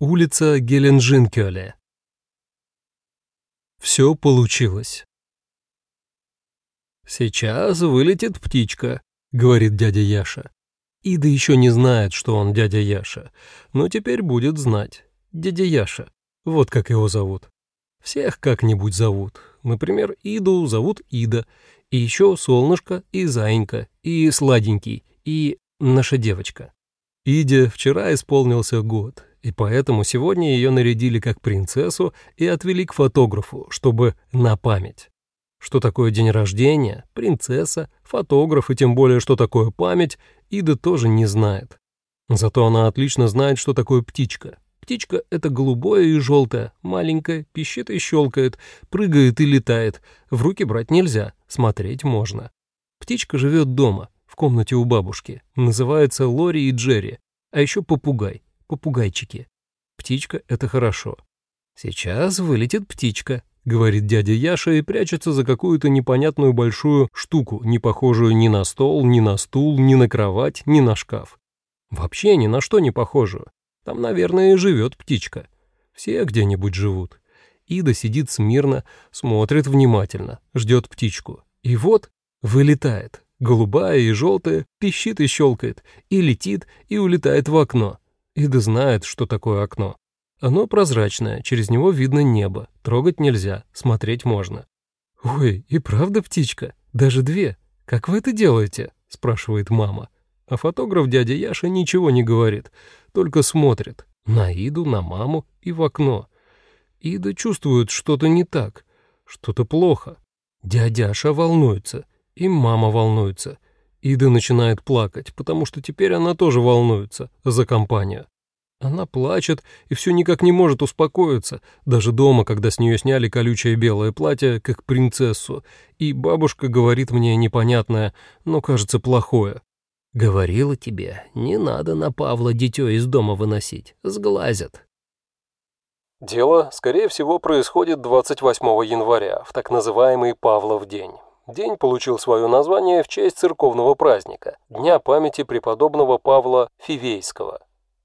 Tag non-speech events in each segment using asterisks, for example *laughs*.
Улица Геленджинкёле. Все получилось. «Сейчас вылетит птичка», — говорит дядя Яша. Ида еще не знает, что он дядя Яша, но теперь будет знать. Дядя Яша, вот как его зовут. Всех как-нибудь зовут. Например, Иду зовут Ида, и еще Солнышко, и Заинька, и Сладенький, и наша девочка. Иде вчера исполнился год, и поэтому сегодня ее нарядили как принцессу и отвели к фотографу, чтобы на память. Что такое день рождения, принцесса, фотограф и тем более, что такое память, Ида тоже не знает. Зато она отлично знает, что такое птичка. Птичка — это голубое и желтое, маленькая, пищит и щелкает, прыгает и летает. В руки брать нельзя, смотреть можно. Птичка живет дома, в комнате у бабушки. Называется Лори и Джерри. А еще попугай попугайчики. Птичка — это хорошо. Сейчас вылетит птичка, говорит дядя Яша и прячется за какую-то непонятную большую штуку, не похожую ни на стол, ни на стул, ни на кровать, ни на шкаф. Вообще ни на что не похожую. Там, наверное, и живет птичка. Все где-нибудь живут. Ида сидит смирно, смотрит внимательно, ждет птичку. И вот вылетает. Голубая и желтая, пищит и щелкает, и летит, и улетает в окно. Ида знает, что такое окно. Оно прозрачное, через него видно небо, трогать нельзя, смотреть можно. «Ой, и правда птичка? Даже две? Как вы это делаете?» — спрашивает мама. А фотограф дядя Яша ничего не говорит, только смотрит на Иду, на маму и в окно. Ида чувствует что-то не так, что-то плохо. Дядяша волнуется, и мама волнуется, Ида начинает плакать, потому что теперь она тоже волнуется за компанию. Она плачет и все никак не может успокоиться, даже дома, когда с нее сняли колючее белое платье, как принцессу, и бабушка говорит мне непонятное, но, кажется, плохое. «Говорила тебе, не надо на Павла дитё из дома выносить, сглазят». Дело, скорее всего, происходит 28 января, в так называемый Павлов день. День получил свое название в честь церковного праздника – Дня памяти преподобного Павла Фивейского.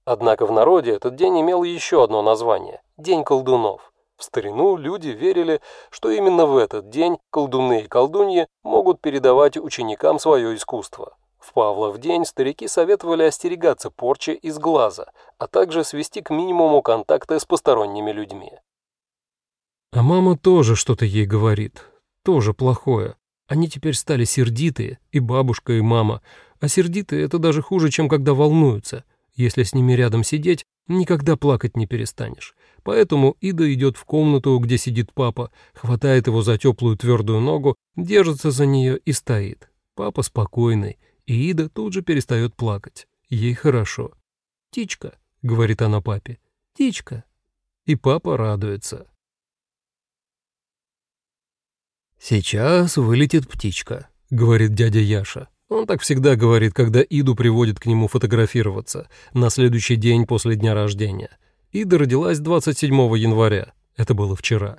Однако в народе этот день имел еще одно название – День колдунов. В старину люди верили, что именно в этот день колдуны и колдуньи могут передавать ученикам свое искусство. В Павлов день старики советовали остерегаться порчи из глаза, а также свести к минимуму контакты с посторонними людьми. А мама тоже что-то ей говорит, тоже плохое. Они теперь стали сердитые, и бабушка, и мама. А сердитые — это даже хуже, чем когда волнуются. Если с ними рядом сидеть, никогда плакать не перестанешь. Поэтому Ида идет в комнату, где сидит папа, хватает его за теплую твердую ногу, держится за нее и стоит. Папа спокойный, и Ида тут же перестает плакать. Ей хорошо. «Птичка», — говорит она папе, — «птичка». И папа радуется. «Сейчас вылетит птичка», — говорит дядя Яша. Он так всегда говорит, когда Иду приводит к нему фотографироваться на следующий день после дня рождения. Ида родилась 27 января, это было вчера.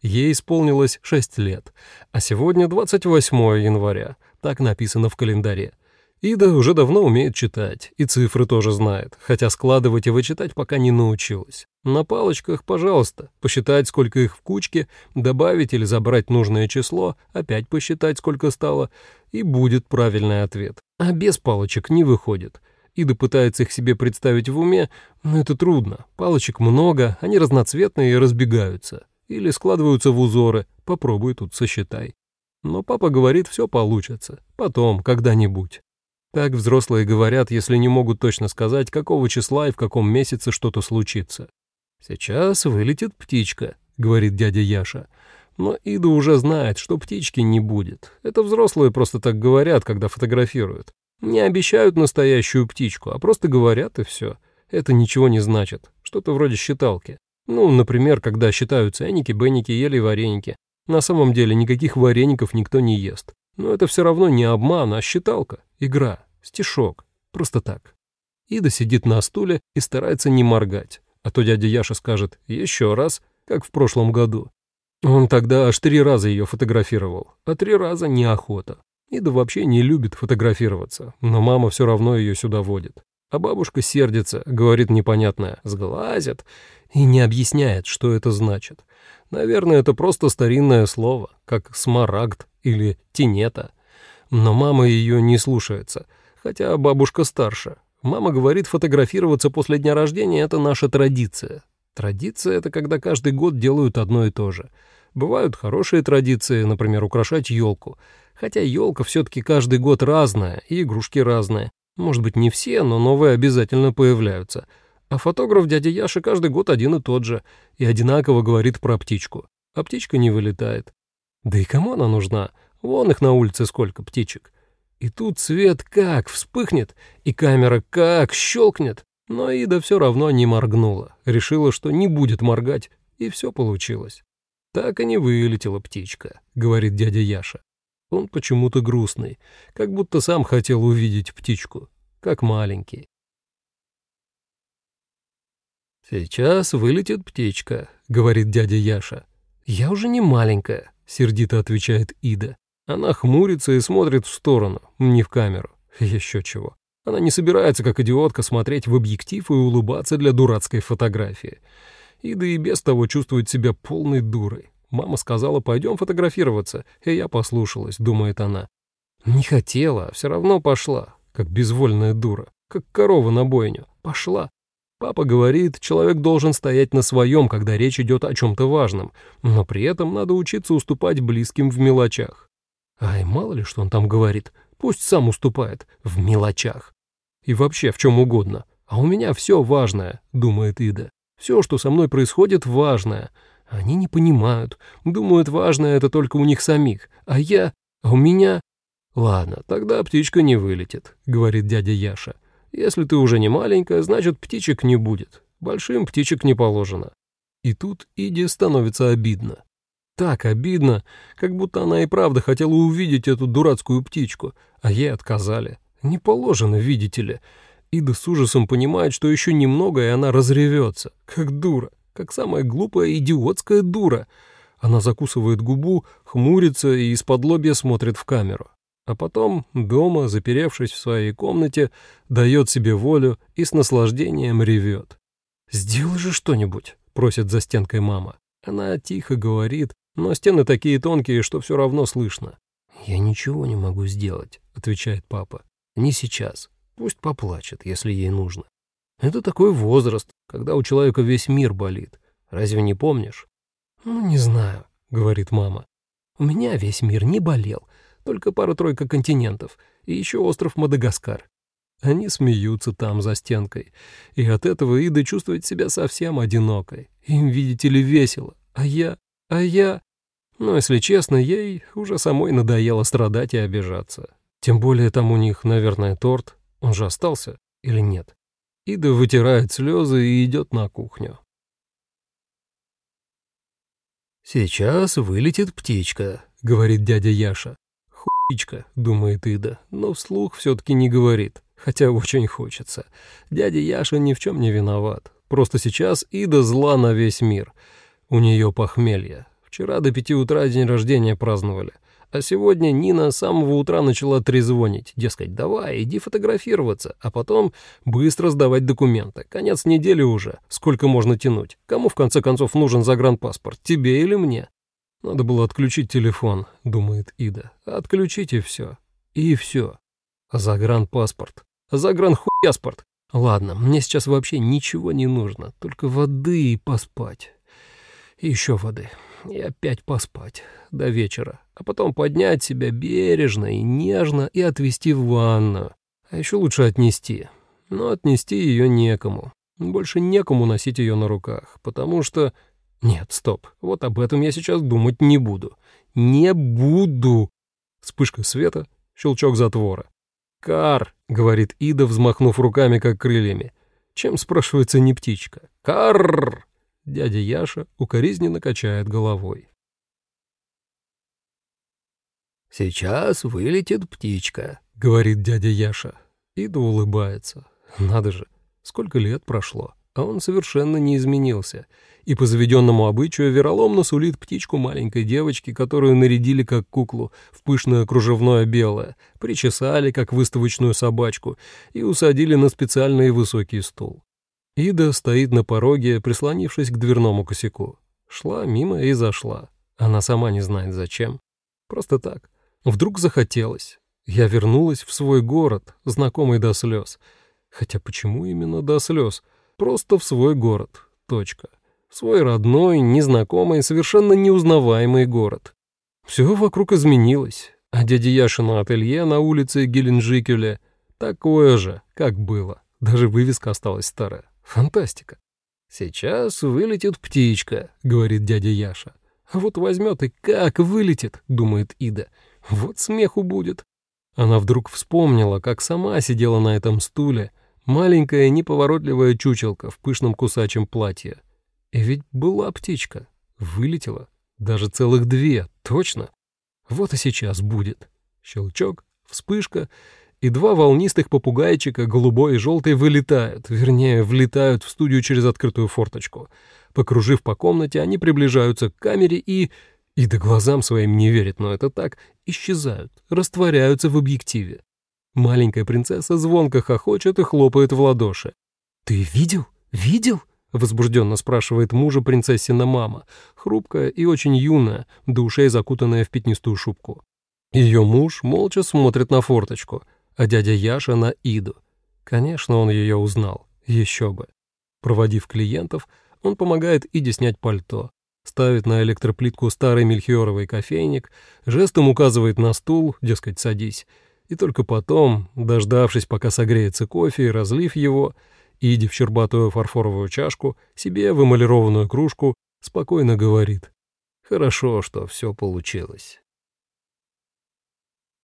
Ей исполнилось 6 лет, а сегодня 28 января, так написано в календаре. Ида уже давно умеет читать, и цифры тоже знает, хотя складывать и вычитать пока не научилась. На палочках, пожалуйста, посчитать, сколько их в кучке, добавить или забрать нужное число, опять посчитать, сколько стало, и будет правильный ответ. А без палочек не выходит. Ида пытается их себе представить в уме, но это трудно. Палочек много, они разноцветные и разбегаются. Или складываются в узоры, попробуй тут сосчитай. Но папа говорит, все получится. Потом, когда-нибудь. Так взрослые говорят, если не могут точно сказать, какого числа и в каком месяце что-то случится. «Сейчас вылетит птичка», — говорит дядя Яша. Но Ида уже знает, что птички не будет. Это взрослые просто так говорят, когда фотографируют. Не обещают настоящую птичку, а просто говорят и все. Это ничего не значит. Что-то вроде считалки. Ну, например, когда считают ценники, бенники, ели вареники. На самом деле никаких вареников никто не ест. Но это все равно не обман, а считалка, игра. Стишок. Просто так. Ида сидит на стуле и старается не моргать. А то дядя Яша скажет «еще раз», как в прошлом году. Он тогда аж три раза ее фотографировал, а три раза неохота. Ида вообще не любит фотографироваться, но мама все равно ее сюда водит. А бабушка сердится, говорит непонятное «сглазят» и не объясняет, что это значит. Наверное, это просто старинное слово, как смарагд или тенета. Но мама ее не слушается, хотя бабушка старше. Мама говорит, фотографироваться после дня рождения — это наша традиция. Традиция — это когда каждый год делают одно и то же. Бывают хорошие традиции, например, украшать елку. Хотя елка все-таки каждый год разная, и игрушки разные. Может быть, не все, но новые обязательно появляются. А фотограф дядя Яша каждый год один и тот же, и одинаково говорит про птичку. А птичка не вылетает. Да и кому она нужна? Вон их на улице сколько птичек. И тут свет как вспыхнет, и камера как щелкнет. Но Ида все равно не моргнула, решила, что не будет моргать, и все получилось. Так и не вылетела птичка, говорит дядя Яша. Он почему-то грустный, как будто сам хотел увидеть птичку, как маленький. «Сейчас вылетит птичка», — говорит дядя Яша. «Я уже не маленькая», — сердито отвечает Ида. Она хмурится и смотрит в сторону, не в камеру. *laughs* Еще чего. Она не собирается, как идиотка, смотреть в объектив и улыбаться для дурацкой фотографии. Ида и без того чувствует себя полной дурой. Мама сказала, пойдем фотографироваться, и я послушалась, думает она. Не хотела, все равно пошла, как безвольная дура, как корова на бойню. Пошла. Папа говорит, человек должен стоять на своем, когда речь идет о чем-то важном, но при этом надо учиться уступать близким в мелочах. Ай, мало ли, что он там говорит, пусть сам уступает в мелочах. И вообще в чем угодно. А у меня все важное, думает Ида. Все, что со мной происходит, важное. Они не понимают, думают, важное это только у них самих, а я, а у меня... Ладно, тогда птичка не вылетит, говорит дядя Яша. Если ты уже не маленькая, значит, птичек не будет. Большим птичек не положено. И тут Иде становится обидно. Так обидно, как будто она и правда хотела увидеть эту дурацкую птичку, а ей отказали. Не положено, видите ли. Ида с ужасом понимает, что еще немного, и она разревется, как дура как самая глупая идиотская дура. Она закусывает губу, хмурится и из-под лобья смотрит в камеру. А потом, дома, заперевшись в своей комнате, дает себе волю и с наслаждением ревет. «Сделай же что-нибудь», — просит за стенкой мама. Она тихо говорит, но стены такие тонкие, что все равно слышно. «Я ничего не могу сделать», — отвечает папа. «Не сейчас. Пусть поплачет, если ей нужно». Это такой возраст, когда у человека весь мир болит. Разве не помнишь? Ну, не знаю, говорит мама. У меня весь мир не болел, только пара-тройка континентов и еще остров Мадагаскар. Они смеются там за стенкой, и от этого Ида чувствует себя совсем одинокой. Им, видите ли, весело, а я... а я... Но, если честно, ей уже самой надоело страдать и обижаться. Тем более там у них, наверное, торт. Он же остался или нет? Ида вытирает слезы и идет на кухню. «Сейчас вылетит птичка», — говорит дядя Яша. «Хуичка», — думает Ида, но вслух все-таки не говорит, хотя очень хочется. Дядя Яша ни в чем не виноват. Просто сейчас Ида зла на весь мир. У нее похмелье. Вчера до пяти утра день рождения праздновали. А сегодня Нина с самого утра начала трезвонить, дескать, давай, иди фотографироваться, а потом быстро сдавать документы. Конец недели уже, сколько можно тянуть? Кому в конце концов нужен загранпаспорт, тебе или мне? Надо было отключить телефон, думает Ида. Отключить и все. И все. Загранпаспорт. Загранхуяспорт. Ладно, мне сейчас вообще ничего не нужно, только воды и поспать. И еще воды и опять поспать до вечера, а потом поднять себя бережно и нежно и отвезти в ванну. А еще лучше отнести. Но отнести ее некому. Больше некому носить ее на руках, потому что... Нет, стоп, вот об этом я сейчас думать не буду. Не буду. Вспышка света, щелчок затвора. «Кар», — говорит Ида, взмахнув руками, как крыльями. Чем, спрашивается, не птичка? «Карр!» Дядя Яша укоризненно качает головой. «Сейчас вылетит птичка», — говорит дядя Яша. Ида улыбается. Надо же, сколько лет прошло. А он совершенно не изменился, и по заведенному обычаю вероломно сулит птичку маленькой девочки, которую нарядили как куклу в пышное кружевное белое, причесали как выставочную собачку и усадили на специальный высокий стул. Ида стоит на пороге, прислонившись к дверному косяку. Шла мимо и зашла. Она сама не знает зачем. Просто так. Вдруг захотелось. Я вернулась в свой город, знакомый до слез. Хотя почему именно до слез? Просто в свой город. Точка. Свой родной, незнакомый, совершенно неузнаваемый город. Все вокруг изменилось, а дядя Яшина ателье на улице Геленджикеле такое же, как было. Даже вывеска осталась старая. Фантастика. «Сейчас вылетит птичка», — говорит дядя Яша. «А вот возьмет и как вылетит», — думает Ида. «Вот смеху будет». Она вдруг вспомнила, как сама сидела на этом стуле, маленькая неповоротливая чучелка в пышном кусачем платье. И ведь была птичка, вылетела, даже целых две, точно. Вот и сейчас будет. Щелчок, вспышка, и два волнистых попугайчика, голубой и желтый, вылетают, вернее, влетают в студию через открытую форточку. Покружив по комнате, они приближаются к камере и... И до глазам своим не верят, но это так, исчезают, растворяются в объективе. Маленькая принцесса звонко хохочет и хлопает в ладоши. «Ты видел? Видел?» — возбужденно спрашивает мужа принцессина мама, хрупкая и очень юная, до закутанная в пятнистую шубку. Ее муж молча смотрит на форточку, а дядя Яша на Иду. Конечно, он ее узнал, еще бы. Проводив клиентов, он помогает Иде снять пальто, ставит на электроплитку старый мельхиоровый кофейник, жестом указывает на стул, дескать, садись, и только потом, дождавшись, пока согреется кофе и разлив его, Иди в щербатую фарфоровую чашку, себе в эмалированную кружку, спокойно говорит. «Хорошо, что все получилось».